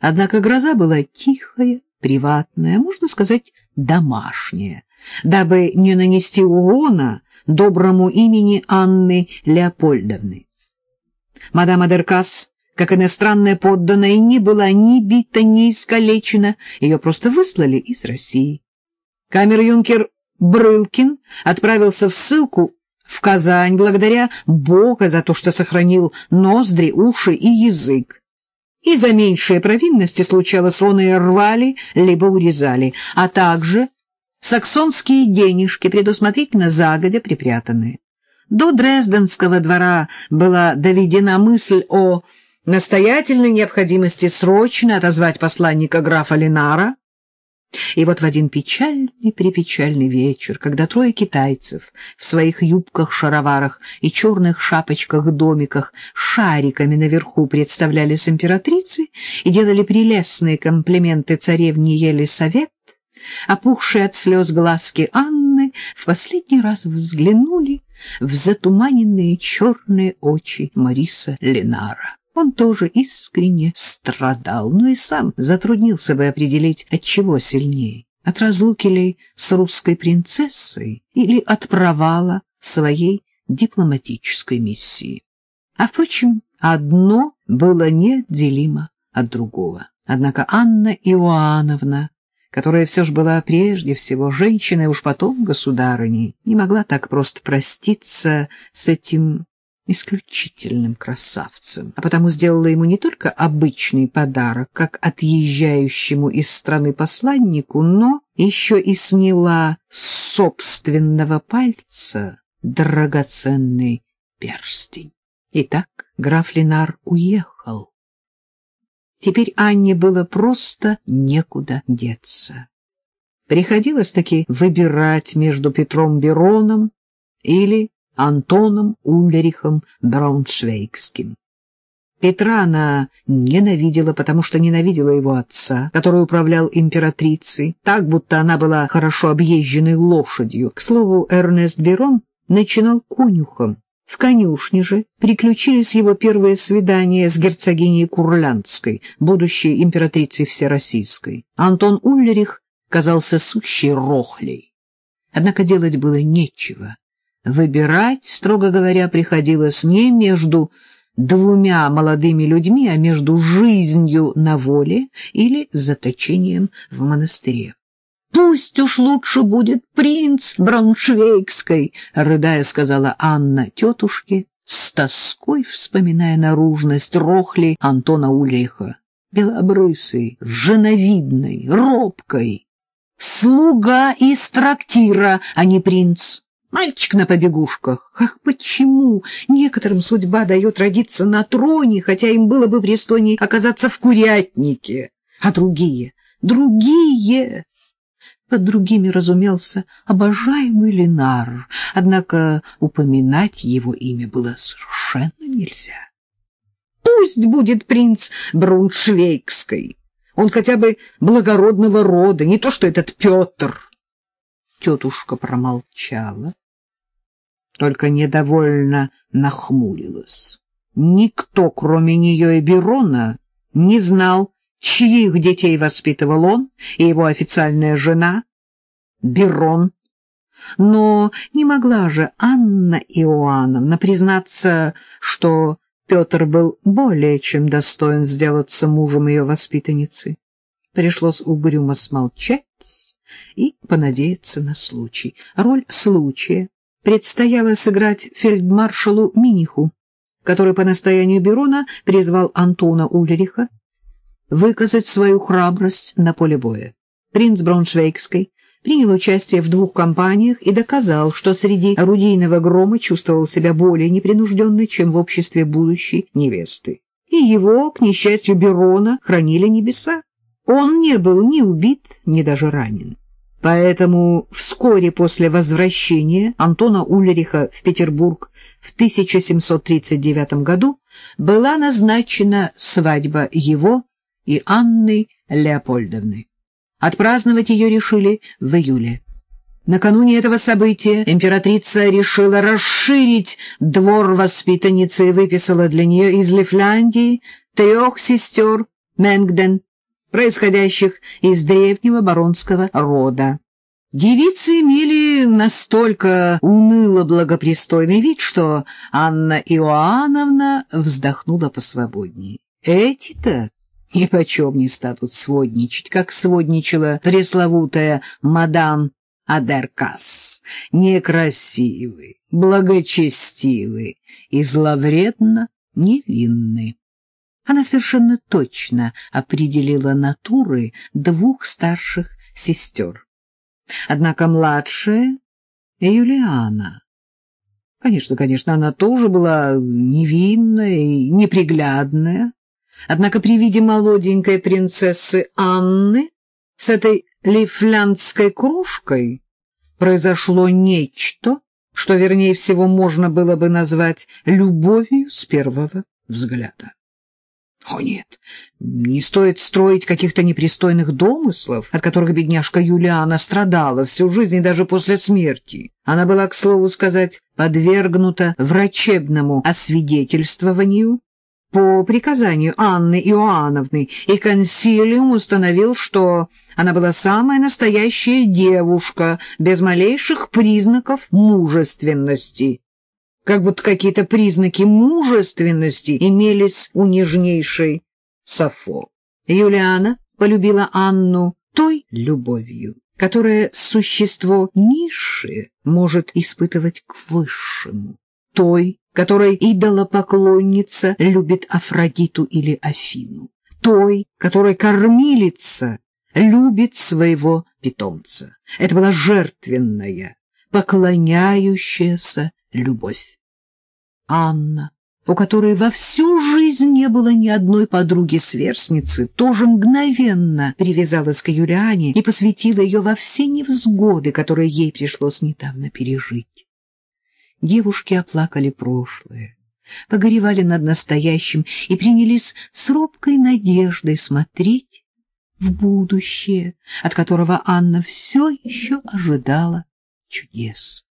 Однако гроза была тихая, приватная, можно сказать, домашняя, дабы не нанести урона доброму имени Анны Леопольдовны. Мадам Адеркас, как иностранная подданная, не была ни бита, ни искалечена, ее просто выслали из России. Камер-юнкер Брылкин отправился в ссылку в Казань благодаря Бога за то, что сохранил ноздри, уши и язык. И за меньшие провинности случалось, он и рвали, либо урезали, а также саксонские денежки, предусмотрительно загодя припрятанные. До Дрезденского двора была доведена мысль о настоятельной необходимости срочно отозвать посланника графа Ленара, и вот в один печальный-препечальный вечер, когда трое китайцев в своих юбках-шароварах и черных шапочках-домиках шариками наверху представлялись императрицы и делали прелестные комплименты царевне Елисавет, опухшие от слез глазки Анны в последний раз взглянули в затуманенные черные очи Мариса Ленара. Он тоже искренне страдал, но и сам затруднился бы определить, от чего сильнее, от разлуки ли с русской принцессой или от провала своей дипломатической миссии. А, впрочем, одно было неотделимо от другого. Однако Анна Иоанновна, которая все же была прежде всего женщиной, уж потом государыней, не могла так просто проститься с этим исключительным красавцем, а потому сделала ему не только обычный подарок, как отъезжающему из страны посланнику, но еще и сняла с собственного пальца драгоценный перстень. Итак, граф Ленар уехал. Теперь Анне было просто некуда деться. Приходилось таки выбирать между Петром Бероном или Антоном Ульрихом Брауншвейгским. Петра она ненавидела, потому что ненавидела его отца, который управлял императрицей, так, будто она была хорошо объезженной лошадью. К слову, Эрнест Берон начинал конюхом. В конюшне же приключились его первые свидания с герцогиней Курлянской, будущей императрицей Всероссийской. Антон Ульрих казался сущей рохлей. Однако делать было нечего. Выбирать, строго говоря, приходилось не между двумя молодыми людьми, а между жизнью на воле или заточением в монастыре. «Пусть уж лучше будет принц Брауншвейгской», — рыдая сказала Анна тетушке, с тоской вспоминая наружность рохли Антона Ульриха, белобрысый, женовидный, робкой. «Слуга из трактира, а не принц». Мальчик на побегушках. Ах, почему? Некоторым судьба дает родиться на троне, хотя им было бы пристойней оказаться в курятнике, а другие, другие... Под другими разумелся обожаемый Ленар, однако упоминать его имя было совершенно нельзя. Пусть будет принц Бруншвейгской, он хотя бы благородного рода, не то что этот Петр. Тетушка промолчала, только недовольно нахмурилась. Никто, кроме нее и Берона, не знал, чьих детей воспитывал он и его официальная жена, Берон. Но не могла же Анна Иоанновна признаться, что Петр был более чем достоин сделаться мужем ее воспитанницы. Пришлось угрюмо смолчать и понадеяться на случай. Роль случая предстояло сыграть фельдмаршалу Миниху, который по настоянию Берона призвал Антона Ульриха выказать свою храбрость на поле боя. Принц Брауншвейгской принял участие в двух кампаниях и доказал, что среди орудийного грома чувствовал себя более непринужденно, чем в обществе будущей невесты. И его, к несчастью Берона, хранили небеса. Он не был ни убит, ни даже ранен. Поэтому вскоре после возвращения Антона Ульриха в Петербург в 1739 году была назначена свадьба его и Анны Леопольдовны. Отпраздновать ее решили в июле. Накануне этого события императрица решила расширить двор воспитанницы и выписала для нее из Лифляндии трех сестер Менгден происходящих из древнего баронского рода. Девицы имели настолько уныло-благопристойный вид, что Анна Иоанновна вздохнула посвободнее. Эти-то нипочем не станут сводничать, как сводничала пресловутая мадам Адеркас, некрасивый, благочестивый и зловредно невинный. Она совершенно точно определила натуры двух старших сестер. Однако младшая — Юлиана. Конечно, конечно, она тоже была невинная и неприглядная. Однако при виде молоденькой принцессы Анны с этой лифляндской кружкой произошло нечто, что, вернее всего, можно было бы назвать любовью с первого взгляда. О нет, не стоит строить каких-то непристойных домыслов, от которых бедняжка Юлиана страдала всю жизнь и даже после смерти. Она была, к слову сказать, подвергнута врачебному освидетельствованию. По приказанию Анны Иоанновны, и консилиум установил, что она была самая настоящая девушка, без малейших признаков мужественности как будто какие-то признаки мужественности имелись у нежнейшей Сафо. Юлиана полюбила Анну той любовью, которая существо низшее может испытывать к высшему, той, которой идолопоклонница любит Афродиту или Афину, той, которой кормилица любит своего питомца. Это была жертвенная, поклоняющаяся любовь. Анна, у которой во всю жизнь не было ни одной подруги-сверстницы, тоже мгновенно привязалась к Юлиане и посвятила ее во все невзгоды, которые ей пришлось недавно пережить. Девушки оплакали прошлое, погоревали над настоящим и принялись с робкой надеждой смотреть в будущее, от которого Анна все еще ожидала чудес.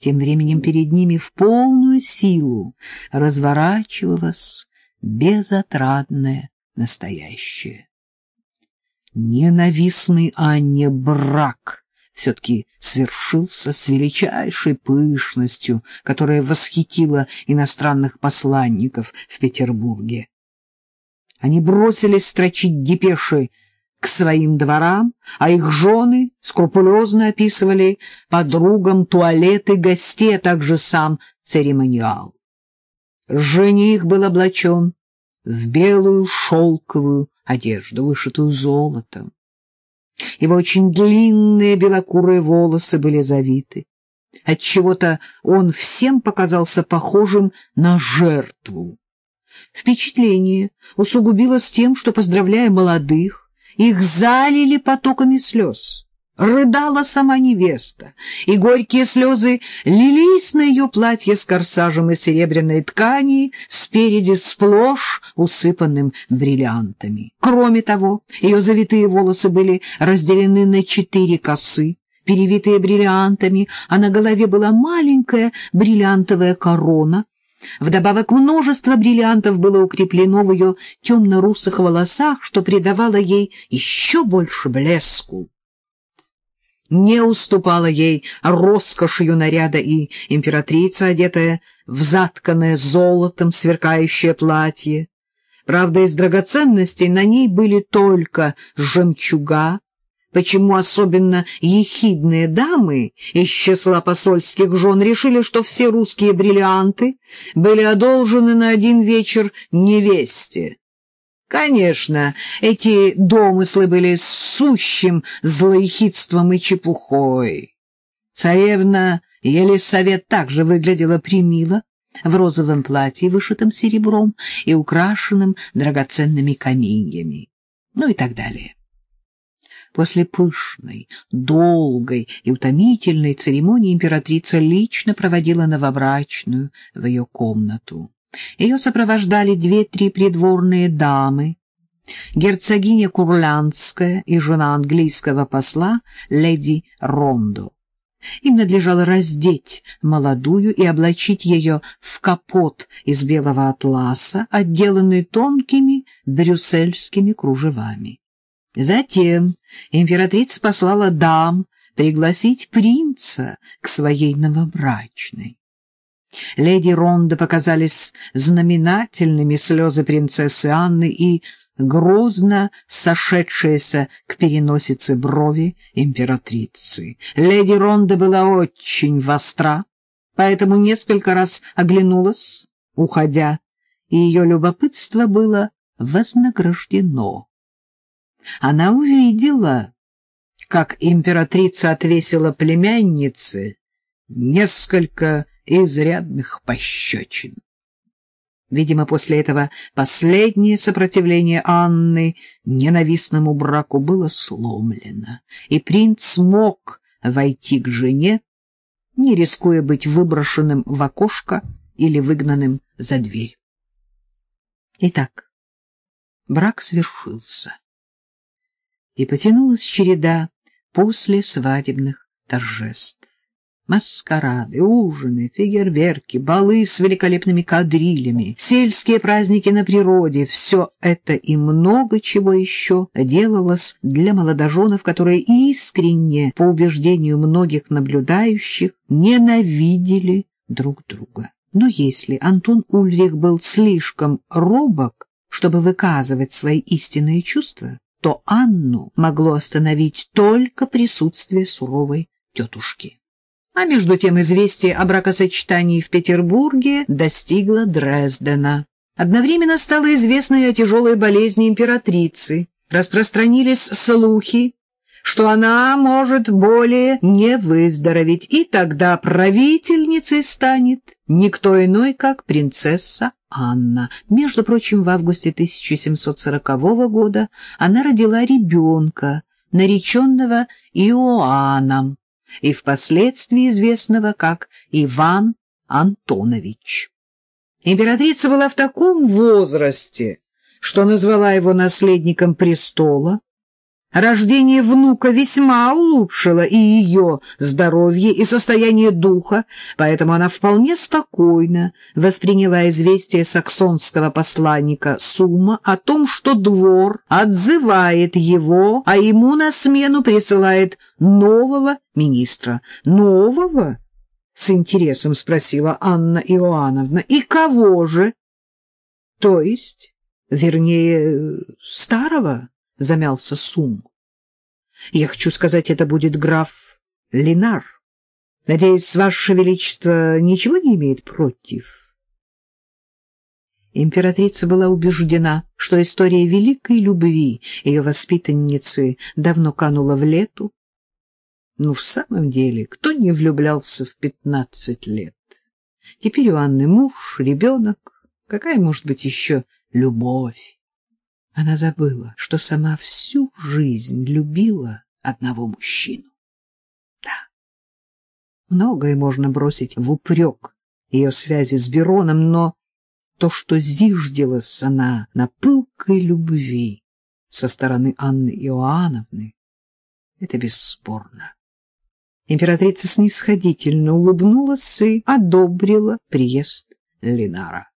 Тем временем перед ними в полную силу разворачивалось безотрадное настоящее. Ненавистный Анне брак все-таки свершился с величайшей пышностью, которая восхитила иностранных посланников в Петербурге. Они бросились строчить депеши к своим дворам, а их жены скрупулезно описывали подругам туалеты гостей, а также сам церемониал. Жених был облачен в белую шелковую одежду, вышитую золотом. Его очень длинные белокурые волосы были завиты. Отчего-то он всем показался похожим на жертву. Впечатление усугубилось тем, что, поздравляя молодых, их залили потоками слез. Рыдала сама невеста, и горькие слезы лились на ее платье с корсажем из серебряной ткани, спереди сплошь усыпанным бриллиантами. Кроме того, ее завитые волосы были разделены на четыре косы, перевитые бриллиантами, а на голове была маленькая бриллиантовая корона, Вдобавок множество бриллиантов было укреплено в ее темно-русых волосах, что придавало ей еще больше блеску. Не уступала ей роскошью наряда и императрица, одетая в затканное золотом сверкающее платье. Правда, из драгоценностей на ней были только жемчуга, почему особенно ехидные дамы из числа посольских жен решили, что все русские бриллианты были одолжены на один вечер невесте. Конечно, эти домыслы были сущим злоехидством и чепухой. Царевна Елисавет также выглядела примило, в розовом платье, вышитом серебром и украшенным драгоценными каменьями, ну и так далее. После пышной, долгой и утомительной церемонии императрица лично проводила новобрачную в ее комнату. Ее сопровождали две-три придворные дамы, герцогиня Курлянская и жена английского посла леди Рондо. Им надлежало раздеть молодую и облачить ее в капот из белого атласа, отделанный тонкими брюссельскими кружевами. Затем императрица послала дам пригласить принца к своей новобрачной. Леди Ронда показались знаменательными слезы принцессы Анны и грозно сошедшиеся к переносице брови императрицы. Леди Ронда была очень востра, поэтому несколько раз оглянулась, уходя, и ее любопытство было вознаграждено. Она увидела, как императрица отвесила племяннице несколько изрядных пощечин. Видимо, после этого последнее сопротивление Анны ненавистному браку было сломлено, и принц смог войти к жене, не рискуя быть выброшенным в окошко или выгнанным за дверь. Итак, брак свершился, и потянулась череда после свадебных торжеств. Маскарады, ужины, фейерверки, балы с великолепными кадрилями, сельские праздники на природе — все это и много чего еще делалось для молодоженов, которые искренне, по убеждению многих наблюдающих, ненавидели друг друга. Но если Антон Ульрих был слишком робок, чтобы выказывать свои истинные чувства, то Анну могло остановить только присутствие суровой тетушки. А между тем известие о бракосочетании в Петербурге достигло Дрездена. Одновременно стало известно и о тяжелой болезни императрицы. Распространились слухи, что она может более не выздороветь, и тогда правительницей станет никто иной, как принцесса Анна. Между прочим, в августе 1740 года она родила ребенка, нареченного Иоанном, и впоследствии известного как Иван Антонович. Императрица была в таком возрасте, что назвала его наследником престола, Рождение внука весьма улучшило и ее здоровье, и состояние духа, поэтому она вполне спокойно восприняла известие саксонского посланника Сума о том, что двор отзывает его, а ему на смену присылает нового министра. «Нового?» — с интересом спросила Анна Иоанновна. «И кого же?» «То есть, вернее, старого?» — замялся Сум. — Я хочу сказать, это будет граф Линар. Надеюсь, Ваше Величество ничего не имеет против? Императрица была убеждена, что история великой любви ее воспитанницы давно канула в лету. Ну, в самом деле, кто не влюблялся в пятнадцать лет? Теперь у Анны муж, ребенок. Какая может быть еще любовь? Она забыла, что сама всю жизнь любила одного мужчину. Да, многое можно бросить в упрек ее связи с Бероном, но то, что зиждилась она на пылкой любви со стороны Анны Иоанновны, это бесспорно. Императрица снисходительно улыбнулась и одобрила приезд Линара.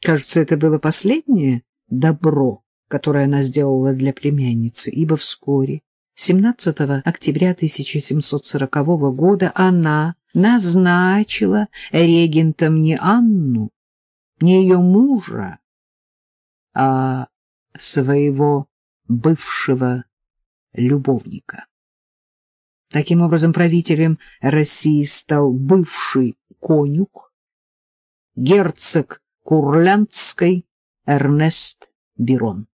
Кажется, это было последнее добро, которое она сделала для племянницы, ибо вскоре, 17 октября 1740 года, она назначила регентом не Анну, не ее мужа, а своего бывшего любовника. Таким образом, правителем России стал бывший конюх, герцог Курляндской Эрнест Бирон.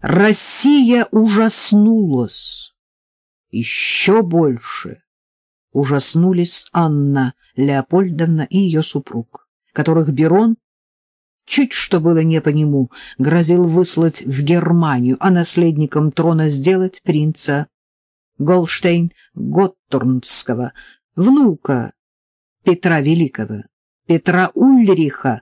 Россия ужаснулась. Еще больше ужаснулись Анна Леопольдовна и ее супруг, которых Бирон, чуть что было не по нему, грозил выслать в Германию, а наследником трона сделать принца Голштейн-Готторнского, внука Петра Великого, Петра Ульриха,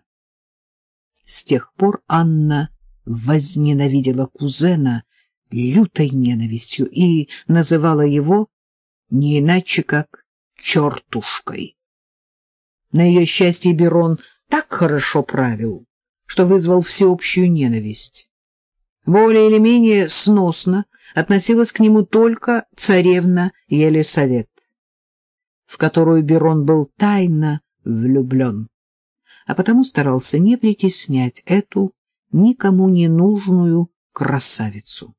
с тех пор Анна возненавидела кузена лютой ненавистью и называла его не иначе, как чертушкой. На ее счастье Берон так хорошо правил, что вызвал всеобщую ненависть. Более или менее сносно относилась к нему только царевна Елисавет, в которую Берон был тайно влюблен, а потому старался не притеснять эту никому не нужную красавицу.